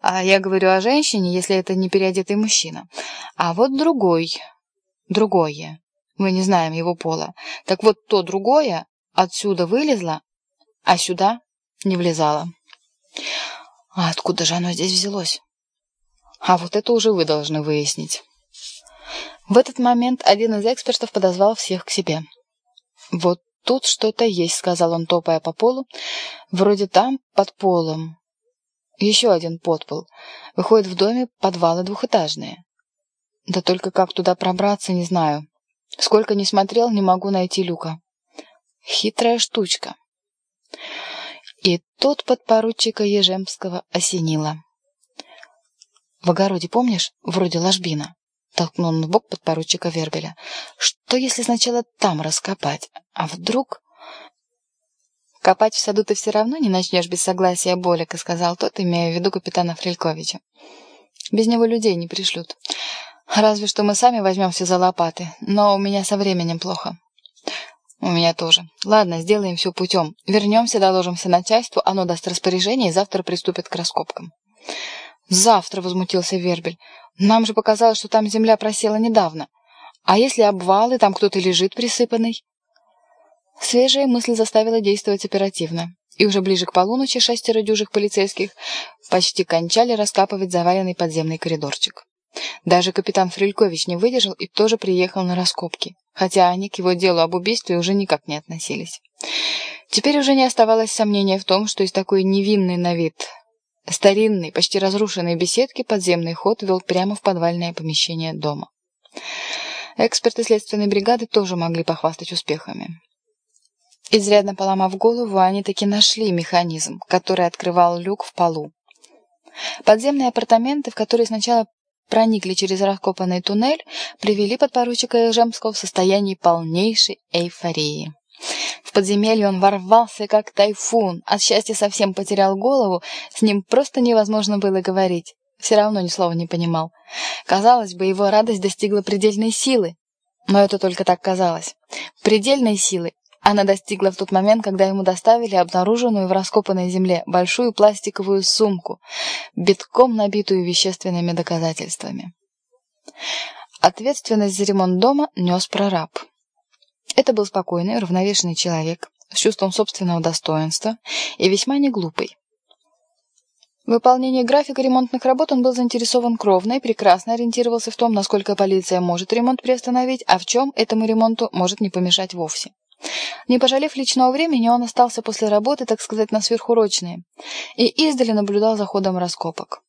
А я говорю о женщине, если это не переодетый мужчина. А вот другой. Другое. Мы не знаем его пола. Так вот, то другое отсюда вылезло, а сюда не влезало. А откуда же оно здесь взялось? А вот это уже вы должны выяснить. В этот момент один из экспертов подозвал всех к себе. «Вот тут что-то есть», — сказал он, топая по полу. «Вроде там, под полом. Еще один подпол. Выходит, в доме подвалы двухэтажные. Да только как туда пробраться, не знаю. Сколько ни смотрел, не могу найти люка. Хитрая штучка». И тут подпоручика Ежемского осенило. «В огороде, помнишь, вроде ложбина?» Толкнул он в бок подпоручика Вербеля. «Что, если сначала там раскопать? А вдруг...» «Копать в саду ты все равно не начнешь без согласия Болика», сказал тот, имея в виду капитана Фрельковича. «Без него людей не пришлют. Разве что мы сами возьмемся за лопаты, но у меня со временем плохо». «У меня тоже. Ладно, сделаем все путем. Вернемся, доложимся начальству, оно даст распоряжение и завтра приступит к раскопкам». «Завтра», — возмутился Вербель. «Нам же показалось, что там земля просела недавно. А если обвалы, там кто-то лежит присыпанный?» Свежая мысль заставила действовать оперативно. И уже ближе к полуночи шестеро дюжих полицейских почти кончали раскапывать заваленный подземный коридорчик. Даже капитан Фрелькович не выдержал и тоже приехал на раскопки, хотя они к его делу об убийстве уже никак не относились. Теперь уже не оставалось сомнения в том, что из такой невинной на вид Старинный, почти разрушенный беседки подземный ход вел прямо в подвальное помещение дома. Эксперты следственной бригады тоже могли похвастать успехами. Изрядно поломав голову, они таки нашли механизм, который открывал люк в полу. Подземные апартаменты, в которые сначала проникли через раскопанный туннель, привели подпоручика Ижемского в состоянии полнейшей эйфории. В подземелье он ворвался, как тайфун. От счастья совсем потерял голову, с ним просто невозможно было говорить. Все равно ни слова не понимал. Казалось бы, его радость достигла предельной силы. Но это только так казалось. Предельной силы она достигла в тот момент, когда ему доставили обнаруженную в раскопанной земле большую пластиковую сумку, битком набитую вещественными доказательствами. Ответственность за ремонт дома нес прораб. Это был спокойный, равновешенный человек с чувством собственного достоинства и весьма неглупый. В выполнении графика ремонтных работ он был заинтересован кровно и прекрасно ориентировался в том, насколько полиция может ремонт приостановить, а в чем этому ремонту может не помешать вовсе. Не пожалев личного времени, он остался после работы, так сказать, на сверхурочные, и издали наблюдал за ходом раскопок.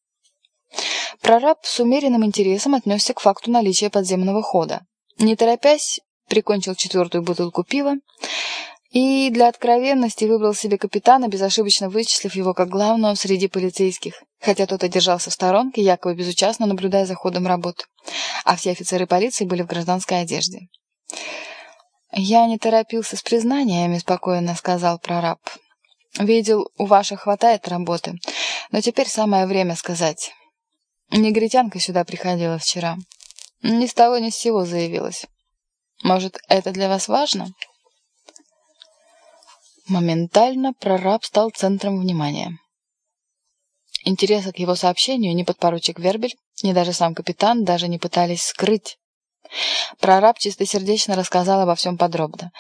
Прораб с умеренным интересом отнесся к факту наличия подземного хода. Не торопясь, прикончил четвертую бутылку пива и для откровенности выбрал себе капитана, безошибочно вычислив его как главного среди полицейских, хотя тот одержался в сторонке, якобы безучастно наблюдая за ходом работы, а все офицеры полиции были в гражданской одежде. «Я не торопился с признаниями», — спокойно сказал прораб. «Видел, у ваших хватает работы, но теперь самое время сказать. Негритянка сюда приходила вчера. Ни с того ни с сего заявилась. Может, это для вас важно?» Моментально прораб стал центром внимания. Интереса к его сообщению ни подпоручик Вербель, ни даже сам капитан даже не пытались скрыть. Прораб чистосердечно рассказал обо всем подробно.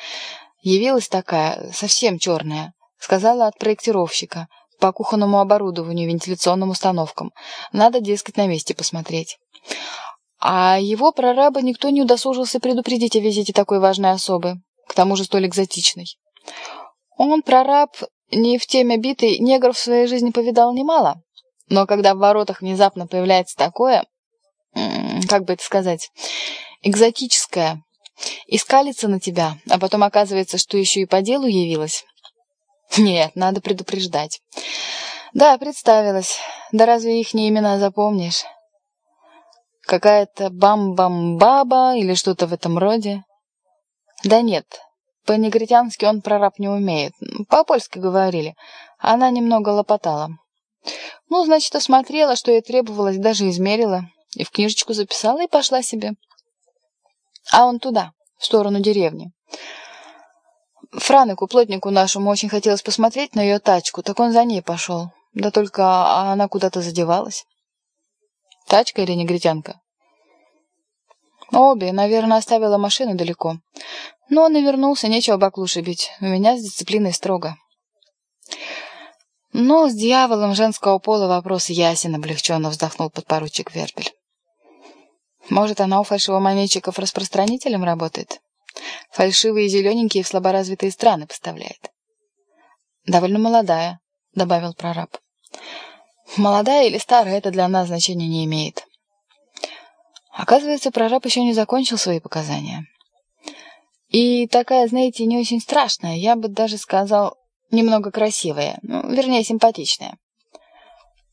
Явилась такая, совсем черная, сказала от проектировщика, по кухонному оборудованию, вентиляционным установкам. Надо, дескать, на месте посмотреть. А его прораба никто не удосужился предупредить о визите такой важной особы, к тому же столь экзотичной. Он, прораб, не в теме битый, негров в своей жизни повидал немало, но когда в воротах внезапно появляется такое, как бы это сказать, экзотическое, и на тебя, а потом оказывается, что еще и по делу явилась. Нет, надо предупреждать. Да, представилась. Да разве их не имена запомнишь? Какая-то бам-бам-баба или что-то в этом роде? Да нет, по-негритянски он прораб не умеет. По-польски говорили. Она немного лопотала. Ну, значит, осмотрела, что ей требовалось, даже измерила. И в книжечку записала и пошла себе. А он туда, в сторону деревни. Франыку, плотнику нашему, очень хотелось посмотреть на ее тачку, так он за ней пошел. Да только она куда-то задевалась. Тачка или негритянка? Обе, наверное, оставила машину далеко. Но он и вернулся, нечего баклуши бить. У меня с дисциплиной строго. Но с дьяволом женского пола вопрос ясен, облегченно вздохнул подпоручик Вербель. Может, она у фальшивомонетчиков распространителем работает? Фальшивые зелененькие в слаборазвитые страны поставляет. Довольно молодая, добавил прораб. Молодая или старая, это для нас значения не имеет. Оказывается, прораб еще не закончил свои показания. И такая, знаете, не очень страшная, я бы даже сказал, немного красивая, ну, вернее, симпатичная.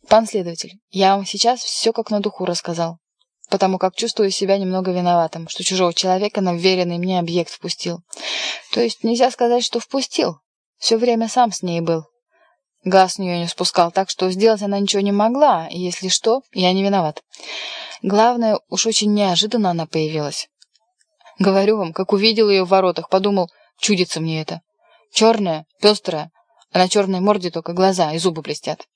Пан следователь, я вам сейчас все как на духу рассказал, потому как чувствую себя немного виноватым, что чужого человека на вверенный мне объект впустил. То есть нельзя сказать, что впустил. Все время сам с ней был. Газ с нее не спускал, так что сделать она ничего не могла, и если что, я не виноват. Главное, уж очень неожиданно она появилась. Говорю вам, как увидел ее в воротах, подумал, чудится мне это. Черная, пестрая, а на черной морде только глаза и зубы блестят.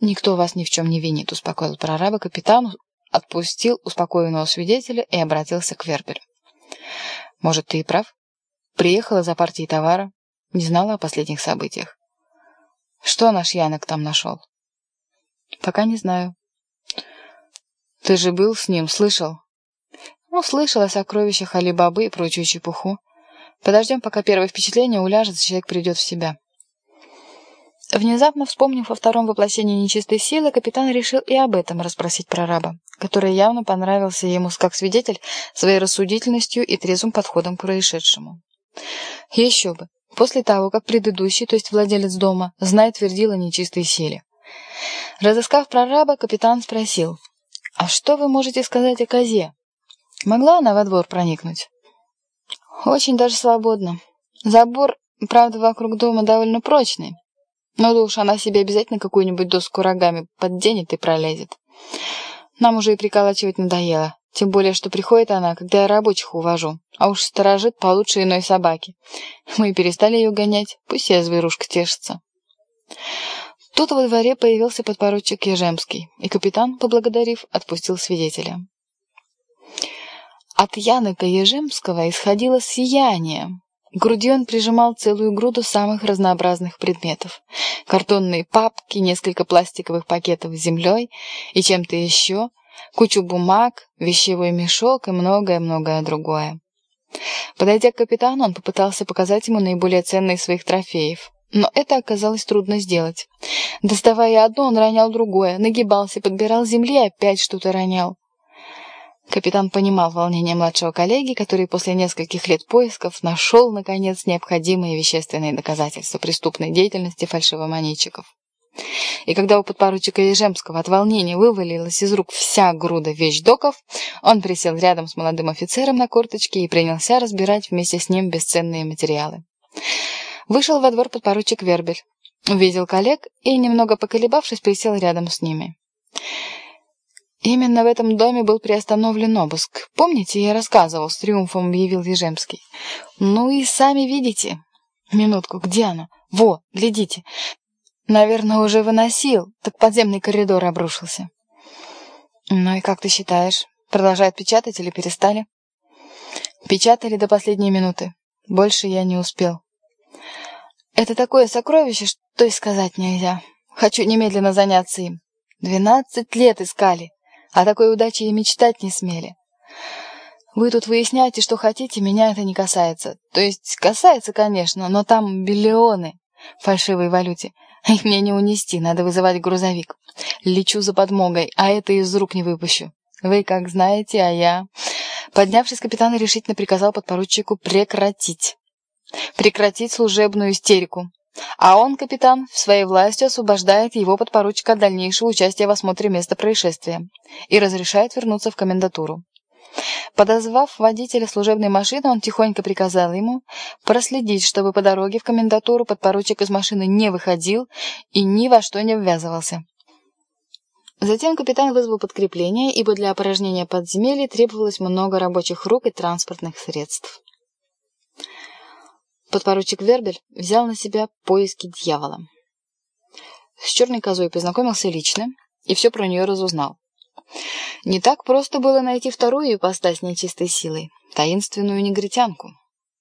«Никто вас ни в чем не винит», — успокоил прораба капитан, отпустил успокоенного свидетеля и обратился к Вербелю. «Может, ты и прав? Приехала за партией товара, не знала о последних событиях. Что наш Янок там нашел?» «Пока не знаю». «Ты же был с ним, слышал?» «Ну, слышал о сокровищах Али-Бабы и прочую чепуху. Подождем, пока первое впечатление уляжется, человек придет в себя». Внезапно вспомнив о втором воплощении нечистой силы, капитан решил и об этом расспросить прораба, который явно понравился ему как свидетель своей рассудительностью и трезвым подходом к происшедшему. Еще бы, после того, как предыдущий, то есть владелец дома, знает твердил о нечистой силе. Разыскав прораба, капитан спросил, «А что вы можете сказать о козе? Могла она во двор проникнуть?» «Очень даже свободно. Забор, правда, вокруг дома довольно прочный, но ну уж она себе обязательно какую-нибудь доску рогами подденет и пролезет. Нам уже и приколачивать надоело. Тем более, что приходит она, когда я рабочих увожу. А уж сторожит получше иной собаки. Мы перестали ее гонять. Пусть я зверушка тешится. Тут во дворе появился подпоручик Ежемский, и капитан, поблагодарив, отпустил свидетеля. От Яныка Ежемского исходило сияние, к груди он прижимал целую груду самых разнообразных предметов. Картонные папки, несколько пластиковых пакетов с землей и чем-то еще, кучу бумаг, вещевой мешок и многое-многое другое. Подойдя к капитану, он попытался показать ему наиболее ценные своих трофеев. Но это оказалось трудно сделать. Доставая одно, он ронял другое, нагибался, подбирал земли и опять что-то ронял. Капитан понимал волнение младшего коллеги, который после нескольких лет поисков нашел, наконец, необходимые вещественные доказательства преступной деятельности фальшивомонетчиков. И когда у подпоручика Ежемского от волнения вывалилась из рук вся груда вещдоков, он присел рядом с молодым офицером на корточке и принялся разбирать вместе с ним бесценные материалы. Вышел во двор подпоручик Вербель, увидел коллег и, немного поколебавшись, присел рядом с ними. Именно в этом доме был приостановлен обыск. Помните, я рассказывал, с триумфом объявил Ежемский. Ну и сами видите. Минутку, где она? Во, глядите. Наверное, уже выносил, так подземный коридор обрушился. Ну и как ты считаешь, продолжают печатать или перестали? Печатали до последней минуты. Больше я не успел. Это такое сокровище, что и сказать нельзя. Хочу немедленно заняться им. Двенадцать лет искали. О такой удаче и мечтать не смели. Вы тут выясняете, что хотите, меня это не касается. То есть касается, конечно, но там миллионы в фальшивой валюте. Их мне не унести, надо вызывать грузовик. Лечу за подмогой, а это из рук не выпущу. Вы как знаете, а я... Поднявшись, капитан решительно приказал подпоручику прекратить. Прекратить служебную истерику. А он, капитан, в своей властью освобождает его подпоручика от дальнейшего участия в осмотре места происшествия и разрешает вернуться в комендатуру. Подозвав водителя служебной машины, он тихонько приказал ему проследить, чтобы по дороге в комендатуру подпоручик из машины не выходил и ни во что не ввязывался. Затем капитан вызвал подкрепление, ибо для опорожнения подземелья требовалось много рабочих рук и транспортных средств. Подпоручик Вербель взял на себя поиски дьявола. с черной козой познакомился лично и все про нее разузнал. Не так просто было найти вторую ипостась нечистой силой, таинственную негритянку.